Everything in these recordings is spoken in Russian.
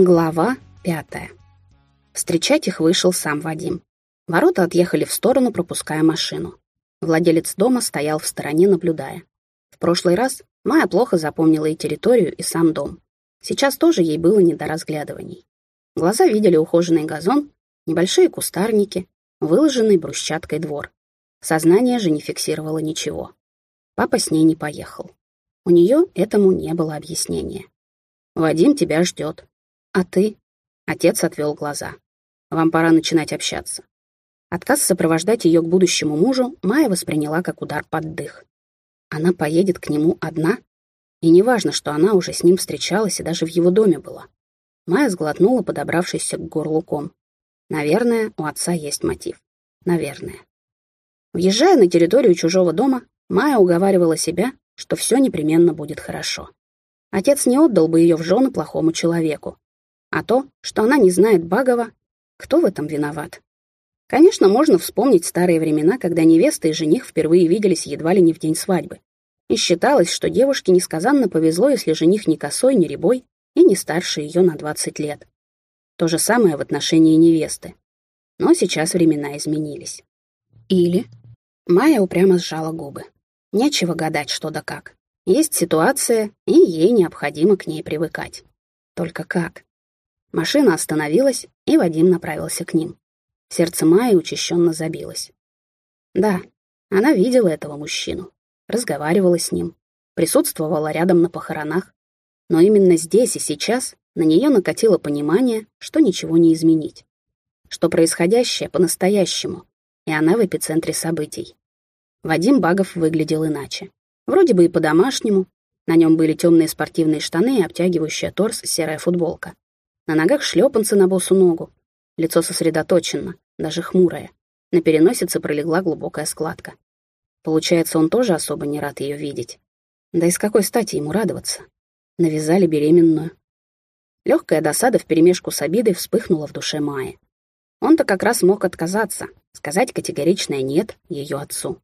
Глава пятая. Встречать их вышел сам Вадим. Ворота отъехали в сторону, пропуская машину. Владелец дома стоял в стороне, наблюдая. В прошлый раз Майя плохо запомнила и территорию, и сам дом. Сейчас тоже ей было не до разглядываний. Глаза видели ухоженный газон, небольшие кустарники, выложенный брусчаткой двор. Сознание же не фиксировало ничего. Папа с ней не поехал. У нее этому не было объяснения. «Вадим тебя ждет», «А ты?» Отец отвел глаза. «Вам пора начинать общаться». Отказ сопровождать ее к будущему мужу Майя восприняла как удар под дых. Она поедет к нему одна? И неважно, что она уже с ним встречалась и даже в его доме была. Майя сглотнула, подобравшись к горлу ком. Наверное, у отца есть мотив. Наверное. Въезжая на территорию чужого дома, Майя уговаривала себя, что все непременно будет хорошо. Отец не отдал бы ее в жены плохому человеку, а то, что она не знает Багова, кто в этом виноват? Конечно, можно вспомнить старые времена, когда невеста и жених впервые виделись едва ли не в день свадьбы. И считалось, что девушке несказанно повезло, если жених не косой, не рябой и не старше ее на 20 лет. То же самое в отношении невесты. Но сейчас времена изменились. Или... Майя упрямо сжала губы. Нечего гадать, что да как. Есть ситуация, и ей необходимо к ней привыкать. Только как? Машина остановилась, и Вадим направился к ним. Сердце Майи учащенно забилось. Да, она видела этого мужчину, разговаривала с ним, присутствовала рядом на похоронах, но именно здесь и сейчас на нее накатило понимание, что ничего не изменить, что происходящее по-настоящему, и она в эпицентре событий. Вадим Багов выглядел иначе. Вроде бы и по-домашнему, на нем были темные спортивные штаны и обтягивающая торс серая футболка. На ногах шлепанцы на босу ногу. Лицо сосредоточено, даже хмурое. На переносице пролегла глубокая складка. Получается, он тоже особо не рад ее видеть. Да и с какой стати ему радоваться? Навязали беременную. Легкая досада вперемешку с обидой вспыхнула в душе Майи. Он-то как раз мог отказаться, сказать категоричное «нет» ее отцу.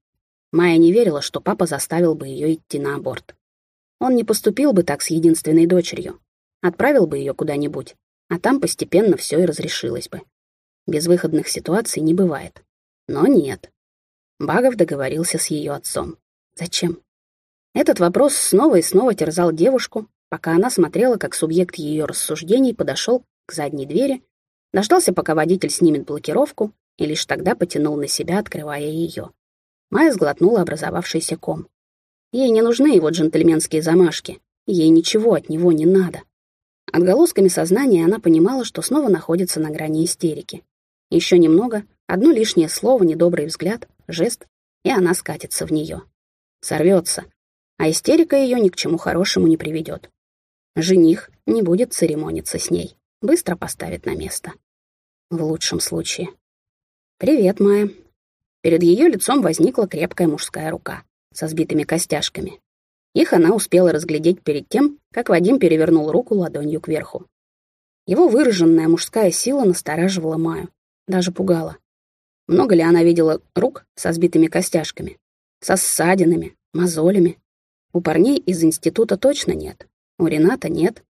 Майя не верила, что папа заставил бы ее идти на аборт. Он не поступил бы так с единственной дочерью. Отправил бы ее куда-нибудь, а там постепенно все и разрешилось бы. Безвыходных ситуаций не бывает. Но нет. Багов договорился с ее отцом. Зачем? Этот вопрос снова и снова терзал девушку, пока она смотрела, как субъект ее рассуждений подошел к задней двери, дождался, пока водитель снимет блокировку, и лишь тогда потянул на себя, открывая ее. Майя сглотнула образовавшийся ком. Ей не нужны его джентльменские замашки, ей ничего от него не надо. Отголосками сознания она понимала, что снова находится на грани истерики. Еще немного, одно лишнее слово, недобрый взгляд, жест, и она скатится в нее. Сорвется, а истерика ее ни к чему хорошему не приведет. Жених не будет церемониться с ней, быстро поставит на место. В лучшем случае. «Привет, Майя». Перед ее лицом возникла крепкая мужская рука со сбитыми костяшками. Их она успела разглядеть перед тем, как Вадим перевернул руку ладонью кверху. Его выраженная мужская сила настораживала Маю, даже пугала. Много ли она видела рук со сбитыми костяшками, со ссадинами, мозолями? У парней из института точно нет, у Рената нет,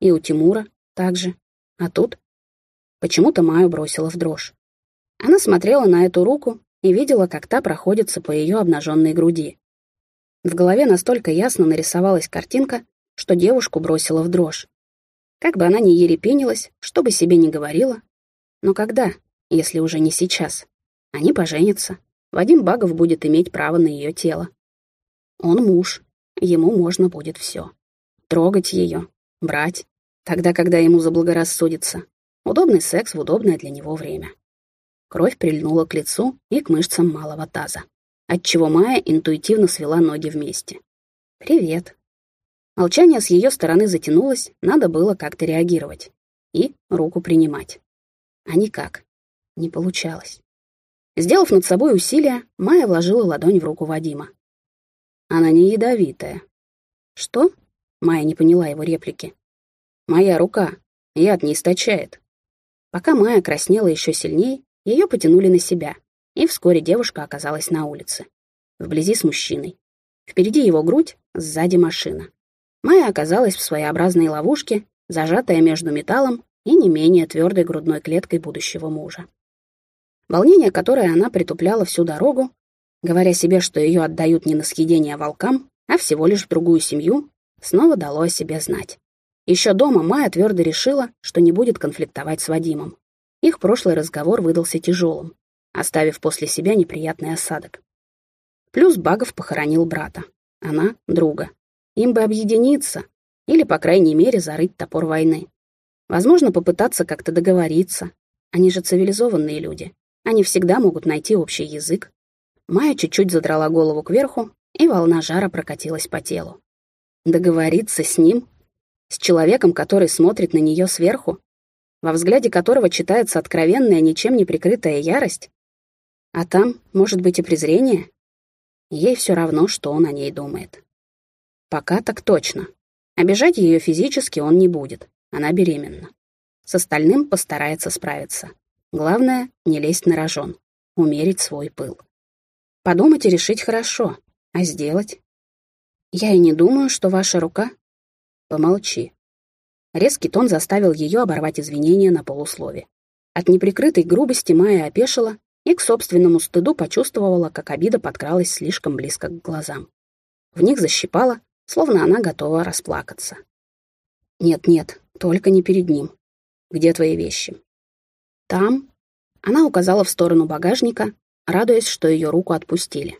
и у Тимура также. А тут почему-то Маю бросила в дрожь. Она смотрела на эту руку и видела, как та проходится по ее обнаженной груди. В голове настолько ясно нарисовалась картинка, что девушку бросила в дрожь. Как бы она ни ерепенилась, что бы себе ни говорила. Но когда, если уже не сейчас? Они поженятся. Вадим Багов будет иметь право на ее тело. Он муж, ему можно будет все. Трогать ее, брать, тогда, когда ему заблагорассудится. Удобный секс в удобное для него время. Кровь прильнула к лицу и к мышцам малого таза отчего Майя интуитивно свела ноги вместе. «Привет». Молчание с ее стороны затянулось, надо было как-то реагировать. И руку принимать. А никак. Не получалось. Сделав над собой усилие, Майя вложила ладонь в руку Вадима. «Она не ядовитая». «Что?» Майя не поняла его реплики. «Моя рука. Яд не источает». Пока Майя краснела еще сильнее, ее потянули на себя, и вскоре девушка оказалась на улице. Вблизи с мужчиной. Впереди его грудь, сзади машина. Майя оказалась в своеобразной ловушке, зажатая между металлом и не менее твердой грудной клеткой будущего мужа. Волнение, которое она притупляла всю дорогу, говоря себе, что ее отдают не на съедение волкам, а всего лишь в другую семью, снова дало о себе знать. Еще дома Майя твердо решила, что не будет конфликтовать с Вадимом. Их прошлый разговор выдался тяжелым, оставив после себя неприятный осадок. Плюс Багов похоронил брата, она — друга. Им бы объединиться или, по крайней мере, зарыть топор войны. Возможно, попытаться как-то договориться. Они же цивилизованные люди. Они всегда могут найти общий язык. Майя чуть-чуть задрала голову кверху, и волна жара прокатилась по телу. Договориться с ним? С человеком, который смотрит на нее сверху? Во взгляде которого читается откровенная, ничем не прикрытая ярость? А там, может быть, и презрение? Ей все равно, что он о ней думает. Пока так точно. Обижать ее физически он не будет. Она беременна. С остальным постарается справиться. Главное — не лезть на рожон. Умерить свой пыл. Подумать и решить хорошо. А сделать? Я и не думаю, что ваша рука... Помолчи. Резкий тон заставил ее оборвать извинения на полуслове. От неприкрытой грубости Майя опешила и к собственному стыду почувствовала, как обида подкралась слишком близко к глазам. В них защипала, словно она готова расплакаться. «Нет-нет, только не перед ним. Где твои вещи?» «Там?» Она указала в сторону багажника, радуясь, что ее руку отпустили.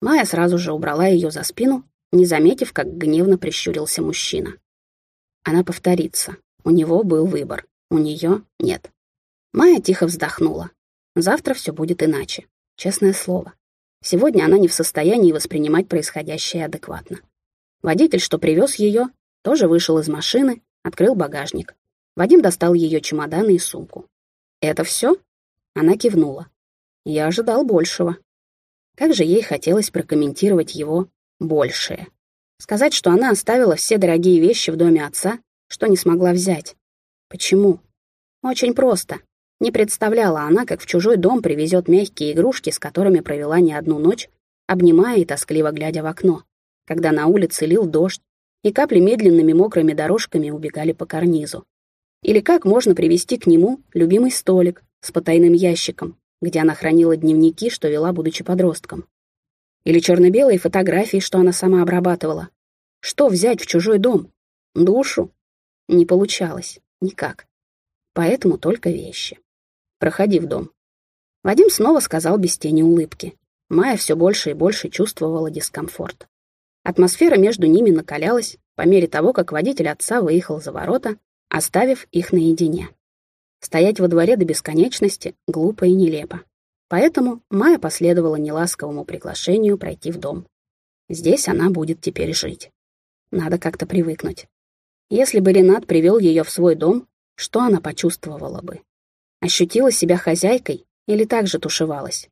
Майя сразу же убрала ее за спину, не заметив, как гневно прищурился мужчина. Она повторится. У него был выбор, у нее нет. Майя тихо вздохнула. Завтра все будет иначе. Честное слово. Сегодня она не в состоянии воспринимать происходящее адекватно. Водитель, что привез ее, тоже вышел из машины, открыл багажник. Вадим достал ее чемоданы и сумку. «Это все?» Она кивнула. Я ожидал большего. Как же ей хотелось прокомментировать его «большее». Сказать, что она оставила все дорогие вещи в доме отца, что не смогла взять. Почему? Очень просто. Не представляла она, как в чужой дом привезет мягкие игрушки, с которыми провела не одну ночь, обнимая и тоскливо глядя в окно, когда на улице лил дождь, и капли медленными мокрыми дорожками убегали по карнизу. Или как можно привести к нему любимый столик с потайным ящиком, где она хранила дневники, что вела, будучи подростком. Или черно-белые фотографии, что она сама обрабатывала. Что взять в чужой дом? Душу? Не получалось. Никак. Поэтому только вещи. Проходи в дом». Вадим снова сказал без тени улыбки. Майя все больше и больше чувствовала дискомфорт. Атмосфера между ними накалялась по мере того, как водитель отца выехал за ворота, оставив их наедине. Стоять во дворе до бесконечности глупо и нелепо. Поэтому Майя последовала неласковому приглашению пройти в дом. Здесь она будет теперь жить. Надо как-то привыкнуть. Если бы Ренат привел ее в свой дом, что она почувствовала бы? Ощутила себя хозяйкой или также тушевалась?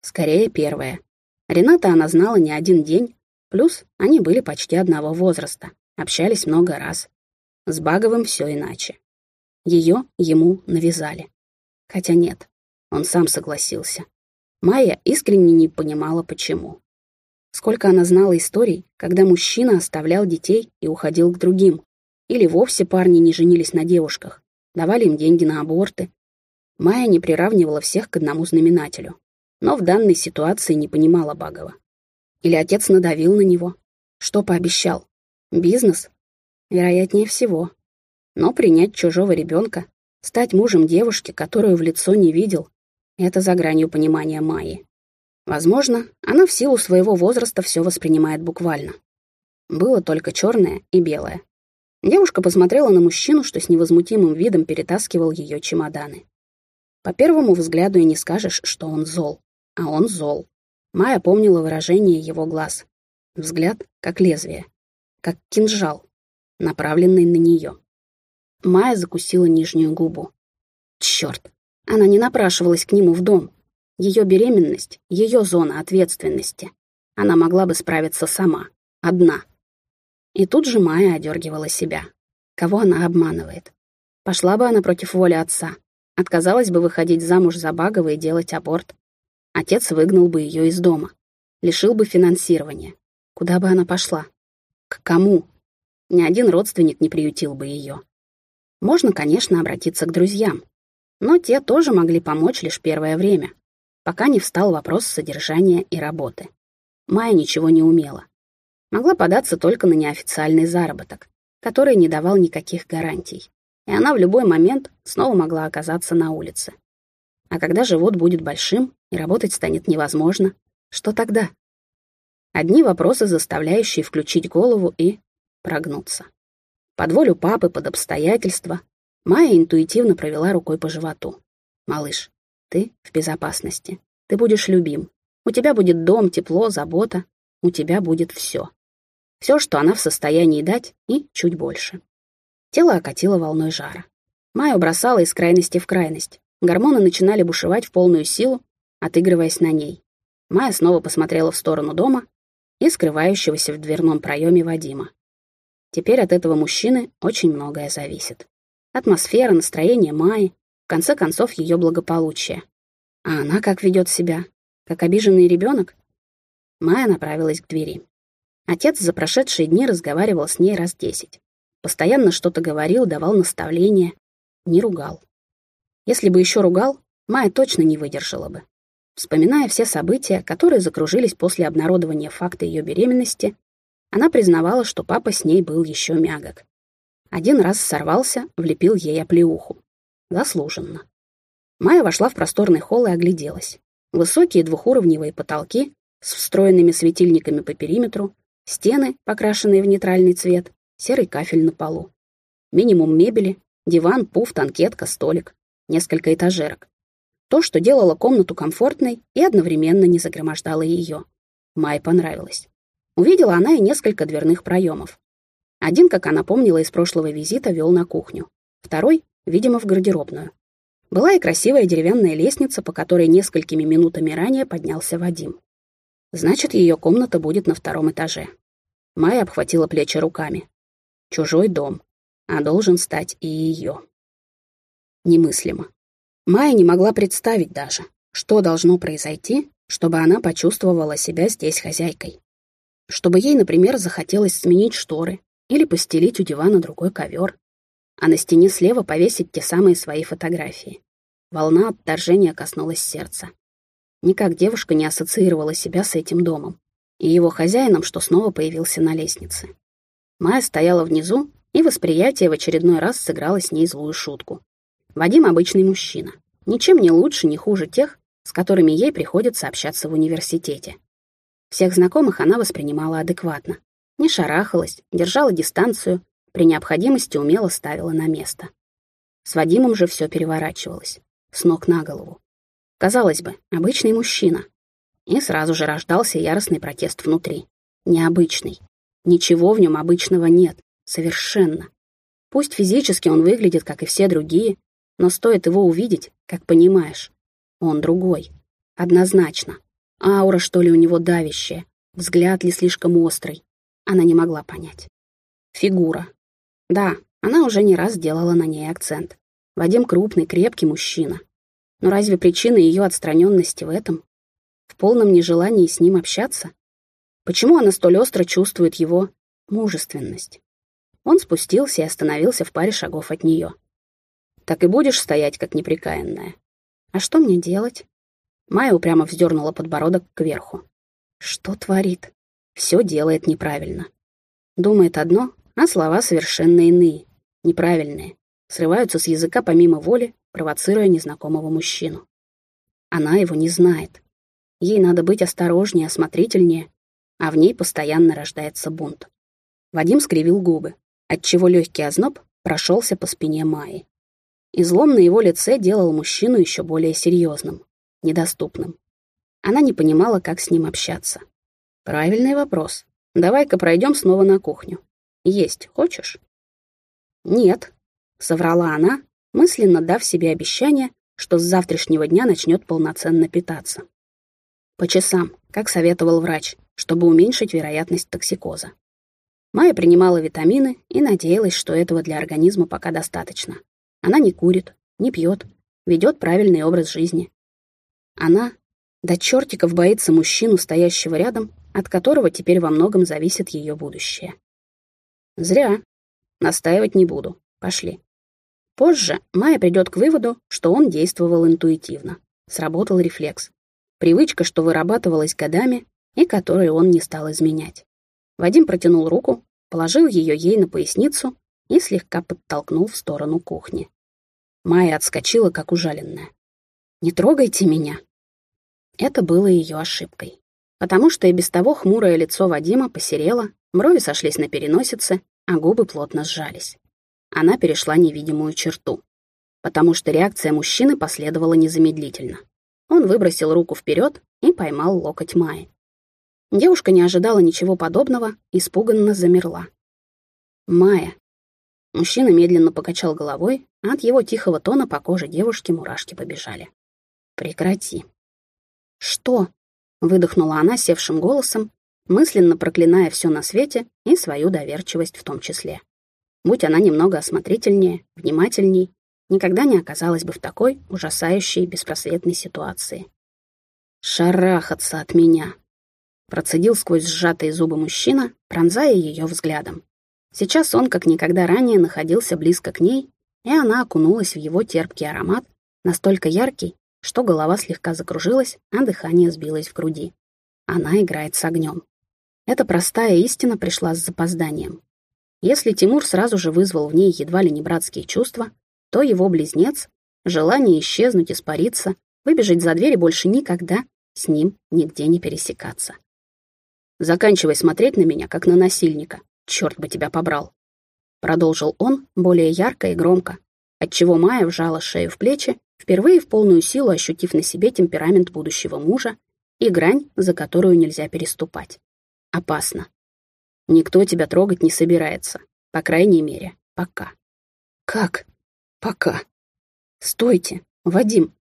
Скорее, первое. Рената она знала не один день, плюс они были почти одного возраста, общались много раз. С Баговым все иначе. Ее ему навязали. Хотя нет, он сам согласился. Майя искренне не понимала, почему. Сколько она знала историй, когда мужчина оставлял детей и уходил к другим. Или вовсе парни не женились на девушках, давали им деньги на аборты, Майя не приравнивала всех к одному знаменателю, но в данной ситуации не понимала Багова. Или отец надавил на него. Что пообещал? Бизнес? Вероятнее всего. Но принять чужого ребенка, стать мужем девушки, которую в лицо не видел, это за гранью понимания Майи. Возможно, она в силу своего возраста все воспринимает буквально. Было только черное и белое. Девушка посмотрела на мужчину, что с невозмутимым видом перетаскивал ее чемоданы. По первому взгляду и не скажешь, что он зол. А он зол. Майя помнила выражение его глаз. Взгляд как лезвие. Как кинжал, направленный на нее. Майя закусила нижнюю губу. Черт, она не напрашивалась к нему в дом. Ее беременность, ее зона ответственности. Она могла бы справиться сама, одна. И тут же Майя одергивала себя. Кого она обманывает? Пошла бы она против воли отца, Отказалась бы выходить замуж за Багова и делать аборт. Отец выгнал бы ее из дома. Лишил бы финансирования. Куда бы она пошла? К кому? Ни один родственник не приютил бы ее. Можно, конечно, обратиться к друзьям, но те тоже могли помочь лишь первое время, пока не встал вопрос содержания и работы. Майя ничего не умела. Могла податься только на неофициальный заработок, который не давал никаких гарантий, и она в любой момент снова могла оказаться на улице. А когда живот будет большим и работать станет невозможно, что тогда? Одни вопросы, заставляющие включить голову и прогнуться. Под волю папы, под обстоятельства, Майя интуитивно провела рукой по животу. «Малыш, ты в безопасности. Ты будешь любим. У тебя будет дом, тепло, забота. У тебя будет все. Все, что она в состоянии дать, и чуть больше». Тело окатило волной жара. Майя бросала из крайности в крайность. Гормоны начинали бушевать в полную силу, отыгрываясь на ней. Майя снова посмотрела в сторону дома и скрывающегося в дверном проеме Вадима. Теперь от этого мужчины очень многое зависит. Атмосфера, настроение Майи, в конце концов, ее благополучие. А она как ведет себя? Как обиженный ребенок? Майя направилась к двери. Отец за прошедшие дни разговаривал с ней раз десять. Постоянно что-то говорил, давал наставления. Не ругал. Если бы еще ругал, Майя точно не выдержала бы. Вспоминая все события, которые закружились после обнародования факта ее беременности, она признавала, что папа с ней был еще мягок. Один раз сорвался, влепил ей оплеуху. Заслуженно. Майя вошла в просторный холл и огляделась. Высокие двухуровневые потолки с встроенными светильниками по периметру, стены, покрашенные в нейтральный цвет, серый кафель на полу. Минимум мебели, диван, пуф, танкетка, столик, несколько этажерок. То, что делало комнату комфортной и одновременно не загромождало ее. Майе понравилось. Увидела она и несколько дверных проемов. Один, как она помнила из прошлого визита, вел на кухню. Второй, видимо, в гардеробную. Была и красивая деревянная лестница, по которой несколькими минутами ранее поднялся Вадим. Значит, ее комната будет на втором этаже. Майя обхватила плечи руками. Чужой дом, а должен стать и ее. Немыслимо. Майя не могла представить даже, что должно произойти, чтобы она почувствовала себя здесь хозяйкой чтобы ей, например, захотелось сменить шторы или постелить у дивана другой ковер, а на стене слева повесить те самые свои фотографии. Волна отторжения коснулась сердца. Никак девушка не ассоциировала себя с этим домом и его хозяином, что снова появился на лестнице. Майя стояла внизу, и восприятие в очередной раз сыграло с ней злую шутку. Вадим обычный мужчина, ничем не лучше, не хуже тех, с которыми ей приходится общаться в университете. Всех знакомых она воспринимала адекватно. Не шарахалась, держала дистанцию, при необходимости умело ставила на место. С Вадимом же все переворачивалось, с ног на голову. Казалось бы, обычный мужчина. И сразу же рождался яростный протест внутри. Необычный. Ничего в нем обычного нет. Совершенно. Пусть физически он выглядит, как и все другие, но стоит его увидеть, как понимаешь. Он другой. Однозначно. Аура, что ли, у него давящая, взгляд ли слишком острый. Она не могла понять. Фигура. Да, она уже не раз делала на ней акцент. Вадим крупный, крепкий мужчина. Но разве причина ее отстраненности в этом? В полном нежелании с ним общаться? Почему она столь остро чувствует его мужественность? Он спустился и остановился в паре шагов от нее. «Так и будешь стоять, как неприкаянная?» «А что мне делать?» Майя упрямо вздернула подбородок кверху. Что творит? Все делает неправильно. Думает одно, а слова совершенно иные, неправильные, срываются с языка помимо воли, провоцируя незнакомого мужчину. Она его не знает. Ей надо быть осторожнее, осмотрительнее, а в ней постоянно рождается бунт. Вадим скривил губы, отчего легкий озноб прошелся по спине Майи. Излом на его лице делал мужчину еще более серьезным недоступным. Она не понимала, как с ним общаться. Правильный вопрос. Давай-ка пройдем снова на кухню. Есть хочешь? Нет, соврала она, мысленно дав себе обещание, что с завтрашнего дня начнет полноценно питаться. По часам, как советовал врач, чтобы уменьшить вероятность токсикоза. Майя принимала витамины и надеялась, что этого для организма пока достаточно. Она не курит, не пьет, ведет правильный образ жизни, она до чертиков боится мужчину, стоящего рядом, от которого теперь во многом зависит ее будущее. Зря. Настаивать не буду. Пошли. Позже Майя придет к выводу, что он действовал интуитивно. Сработал рефлекс. Привычка, что вырабатывалась годами и которую он не стал изменять. Вадим протянул руку, положил ее ей на поясницу и слегка подтолкнул в сторону кухни. Майя отскочила, как ужаленная. «Не трогайте меня!» Это было ее ошибкой. Потому что и без того хмурое лицо Вадима посерело, брови сошлись на переносице, а губы плотно сжались. Она перешла невидимую черту. Потому что реакция мужчины последовала незамедлительно. Он выбросил руку вперед и поймал локоть Майи. Девушка не ожидала ничего подобного, испуганно замерла. «Майя». Мужчина медленно покачал головой, а от его тихого тона по коже девушки мурашки побежали. «Прекрати». «Что?» — выдохнула она севшим голосом, мысленно проклиная все на свете и свою доверчивость в том числе. Будь она немного осмотрительнее, внимательней, никогда не оказалась бы в такой ужасающей беспросветной ситуации. «Шарахаться от меня!» Процедил сквозь сжатые зубы мужчина, пронзая ее взглядом. Сейчас он, как никогда ранее, находился близко к ней, и она окунулась в его терпкий аромат, настолько яркий, что голова слегка закружилась, а дыхание сбилось в груди. Она играет с огнем. Эта простая истина пришла с запозданием. Если Тимур сразу же вызвал в ней едва ли не братские чувства, то его близнец, желание исчезнуть, испариться, выбежать за дверь и больше никогда с ним нигде не пересекаться. Заканчивай смотреть на меня, как на насильника. Черт бы тебя побрал. Продолжил он более ярко и громко, отчего Майя вжала шею в плечи, впервые в полную силу ощутив на себе темперамент будущего мужа и грань, за которую нельзя переступать. Опасно. Никто тебя трогать не собирается. По крайней мере, пока. Как? Пока. Стойте, Вадим.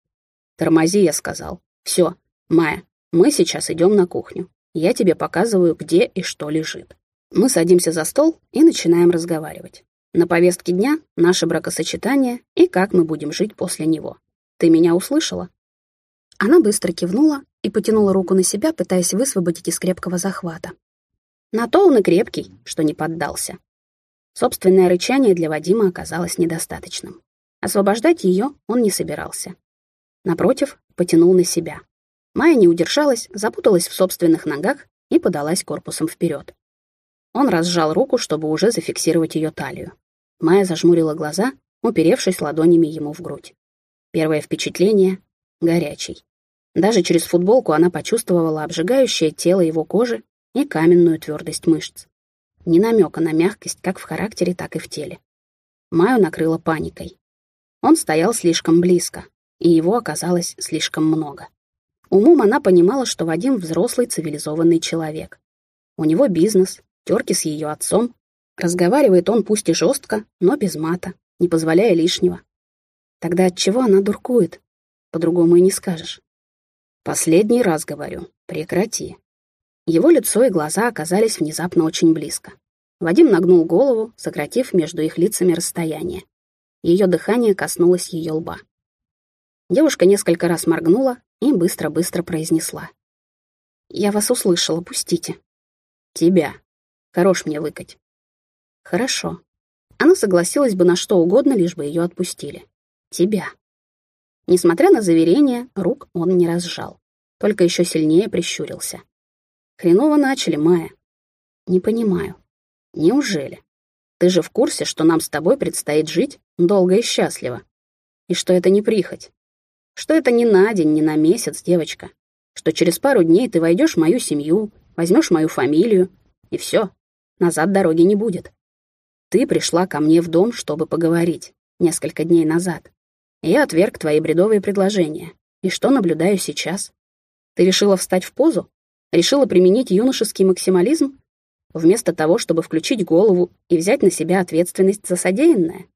Тормози, я сказал. Все, Майя, мы сейчас идем на кухню. Я тебе показываю, где и что лежит. Мы садимся за стол и начинаем разговаривать. На повестке дня наше бракосочетание и как мы будем жить после него. Ты меня услышала?» Она быстро кивнула и потянула руку на себя, пытаясь высвободить из крепкого захвата. На то он и крепкий, что не поддался. Собственное рычание для Вадима оказалось недостаточным. Освобождать ее он не собирался. Напротив, потянул на себя. Майя не удержалась, запуталась в собственных ногах и подалась корпусом вперед. Он разжал руку, чтобы уже зафиксировать ее талию. Майя зажмурила глаза, уперевшись ладонями ему в грудь. Первое впечатление — горячий. Даже через футболку она почувствовала обжигающее тело его кожи и каменную твердость мышц. Ни намека на мягкость как в характере, так и в теле. Майю накрыла паникой. Он стоял слишком близко, и его оказалось слишком много. Умом она понимала, что Вадим взрослый цивилизованный человек. У него бизнес, терки с ее отцом. Разговаривает он пусть и жестко, но без мата, не позволяя лишнего. Тогда от чего она дуркует? По-другому и не скажешь. Последний раз говорю, прекрати. Его лицо и глаза оказались внезапно очень близко. Вадим нагнул голову, сократив между их лицами расстояние. Ее дыхание коснулось ее лба. Девушка несколько раз моргнула и быстро-быстро произнесла. «Я вас услышала, пустите». «Тебя. Хорош мне выкать». «Хорошо». Она согласилась бы на что угодно, лишь бы ее отпустили. «Тебя». Несмотря на заверение, рук он не разжал, только еще сильнее прищурился. «Хреново начали, Майя». «Не понимаю. Неужели? Ты же в курсе, что нам с тобой предстоит жить долго и счастливо, и что это не прихоть?» Что это не на день, не на месяц, девочка. Что через пару дней ты войдешь в мою семью, возьмешь мою фамилию, и все. Назад дороги не будет. Ты пришла ко мне в дом, чтобы поговорить, несколько дней назад. Я отверг твои бредовые предложения. И что наблюдаю сейчас? Ты решила встать в позу? Решила применить юношеский максимализм? Вместо того, чтобы включить голову и взять на себя ответственность за содеянное?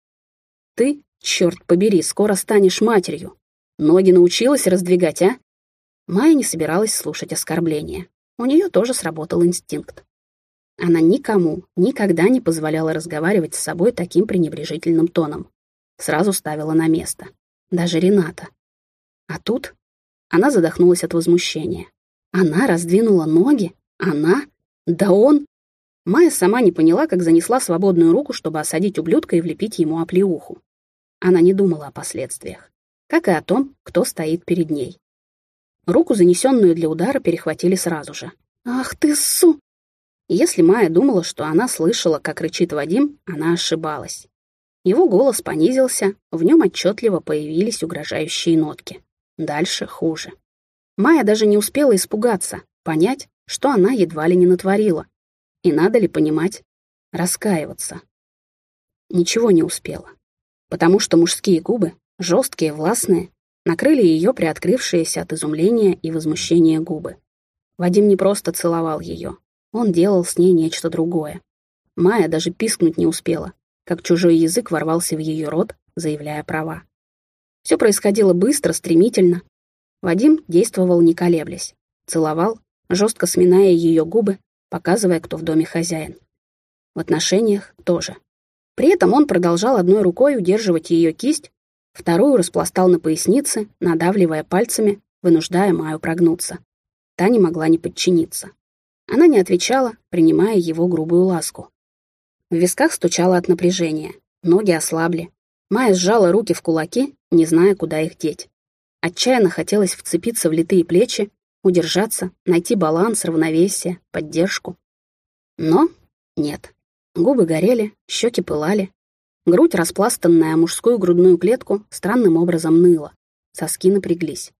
Ты, черт побери, скоро станешь матерью, Ноги научилась раздвигать, а? Майя не собиралась слушать оскорбления. У нее тоже сработал инстинкт. Она никому никогда не позволяла разговаривать с собой таким пренебрежительным тоном. Сразу ставила на место. Даже Рената. А тут она задохнулась от возмущения. Она раздвинула ноги? Она? Да он? Майя сама не поняла, как занесла свободную руку, чтобы осадить ублюдка и влепить ему оплеуху. она не думала о последствиях, как и о том, кто стоит перед ней. Руку, занесенную для удара, перехватили сразу же. «Ах ты, су!» Если Майя думала, что она слышала, как рычит Вадим, она ошибалась. Его голос понизился, в нем отчетливо появились угрожающие нотки. Дальше хуже. Майя даже не успела испугаться, понять, что она едва ли не натворила. И надо ли понимать, раскаиваться. Ничего не успела, потому что мужские губы, жесткие, властные, накрыли ее приоткрывшиеся от изумления и возмущения губы. Вадим не просто целовал ее, он делал с ней нечто другое. Майя даже пискнуть не успела, как чужой язык ворвался в ее рот, заявляя права. Все происходило быстро, стремительно. Вадим действовал не колеблясь. Целовал, жестко сминая ее губы, показывая, кто в доме хозяин. В отношениях тоже. При этом он продолжал одной рукой удерживать ее кисть, вторую распластал на пояснице, надавливая пальцами, вынуждая Маю прогнуться. Та не могла не подчиниться. Она не отвечала, принимая его грубую ласку. В висках стучало от напряжения, ноги ослабли. Майя сжала руки в кулаки, не зная, куда их деть. Отчаянно хотелось вцепиться в литые плечи, удержаться, найти баланс, равновесие, поддержку. Но нет. Губы горели, щеки пылали. Грудь, распластанная мужскую грудную клетку, странным образом ныла. Соски напряглись.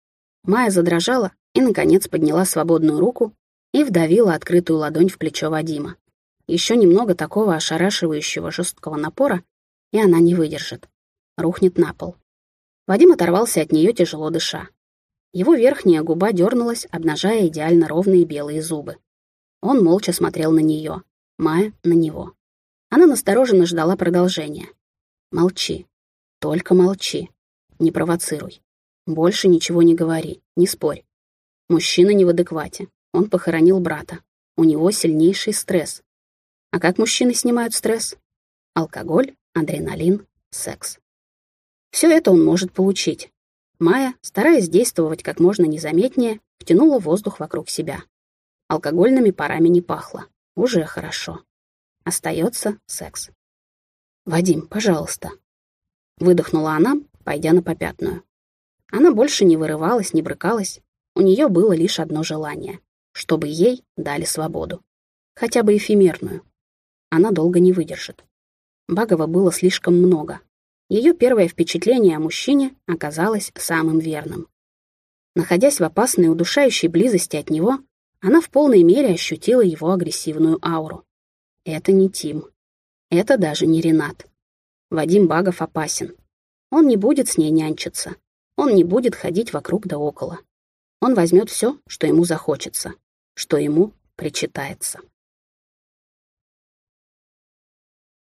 Майя задрожала и, наконец, подняла свободную руку и вдавила открытую ладонь в плечо Вадима. Еще немного такого ошарашивающего жесткого напора, и она не выдержит. Рухнет на пол. Вадим оторвался от нее, тяжело дыша. Его верхняя губа дернулась, обнажая идеально ровные белые зубы. Он молча смотрел на нее, Майя на него. Она настороженно ждала продолжения. «Молчи. Только молчи. Не провоцируй. Больше ничего не говори, не спорь. Мужчина не в адеквате. Он похоронил брата. У него сильнейший стресс. А как мужчины снимают стресс? Алкоголь, адреналин, секс. Все это он может получить. Майя, стараясь действовать как можно незаметнее, втянула воздух вокруг себя. Алкогольными парами не пахло. Уже хорошо. Остается секс. «Вадим, пожалуйста», — выдохнула она, пойдя на попятную. Она больше не вырывалась, не брыкалась. У нее было лишь одно желание — чтобы ей дали свободу. Хотя бы эфемерную она долго не выдержит. Багова было слишком много. Ее первое впечатление о мужчине оказалось самым верным. Находясь в опасной удушающей близости от него, она в полной мере ощутила его агрессивную ауру. Это не Тим. Это даже не Ренат. Вадим Багов опасен. Он не будет с ней нянчиться. Он не будет ходить вокруг да около. Он возьмет все, что ему захочется, что ему причитается.